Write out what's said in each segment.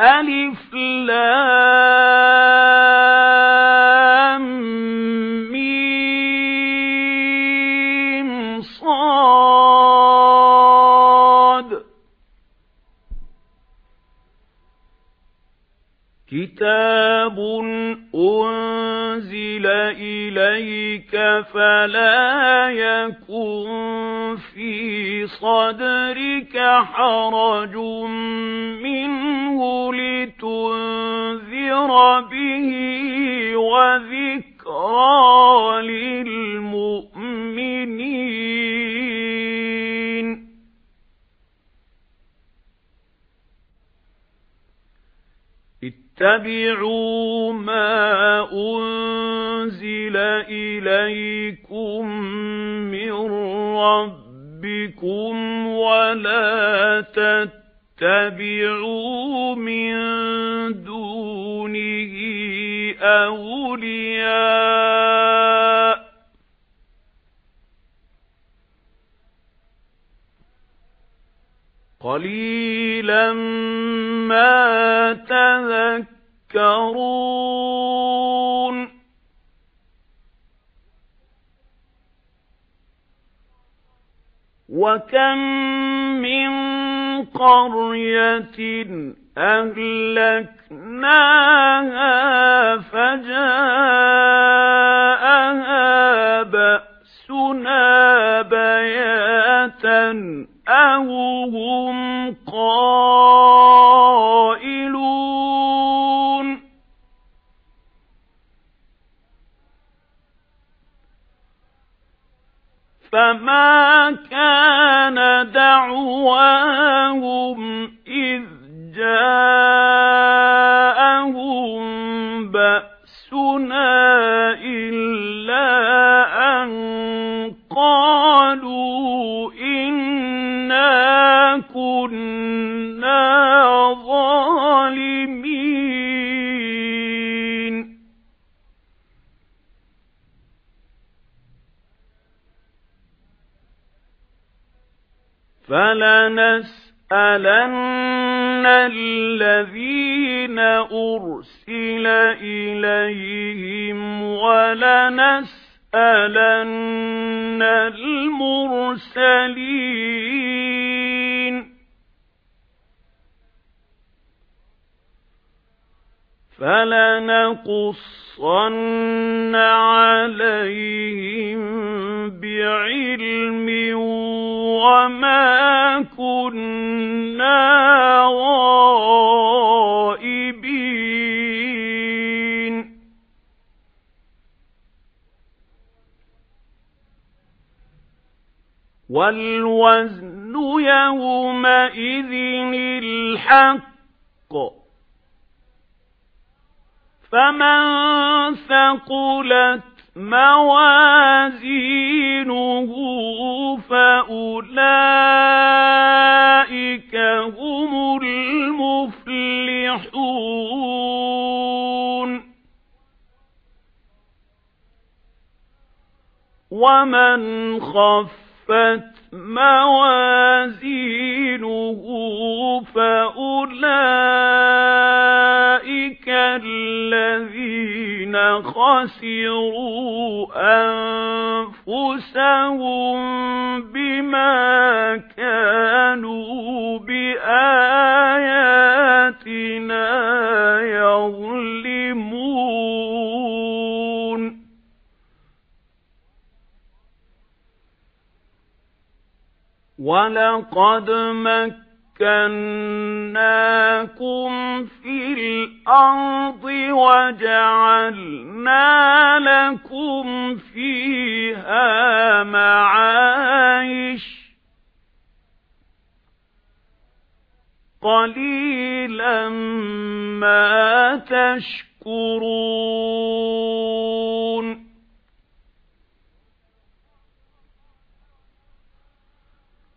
ألف لام ميم صاد. كتاب أنزل إليك فلا يكن في صدرك حرج. اتبعوا ما أنزل إليكم من ربكم ولا تتبعوا من دونه أولياء قليلا ما تذكرون. وكم من قرية أهلكناها فجاءها بأسنا بياتا أو فما كان دعواهم إذ جاءهم بأسنا إلا أن قالوا إنا كنا فلنسألن الذين أرسل إليهم ولنسألن المرسلين فلنقصن عليهم بعلم وما كنا غائبين والوزن يومئذ الحق فمن ثقلت موازينه فأولئك هم المفلحون ومن خفت موازينه فأولئك الذين خسروا أنفسهم بما كانوا بآياتنا يظلمون. وَلَقَدْ مَكَّنَّاكُمْ فِي الْأَرْضِ وَجَعَلْنَا لَكُمْ فِيهَا مَعَايِشَ قَلِيلًا مَا تَشْكُرُونَ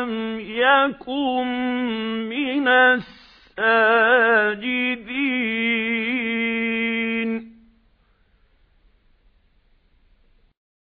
لم يكن من الساجدين.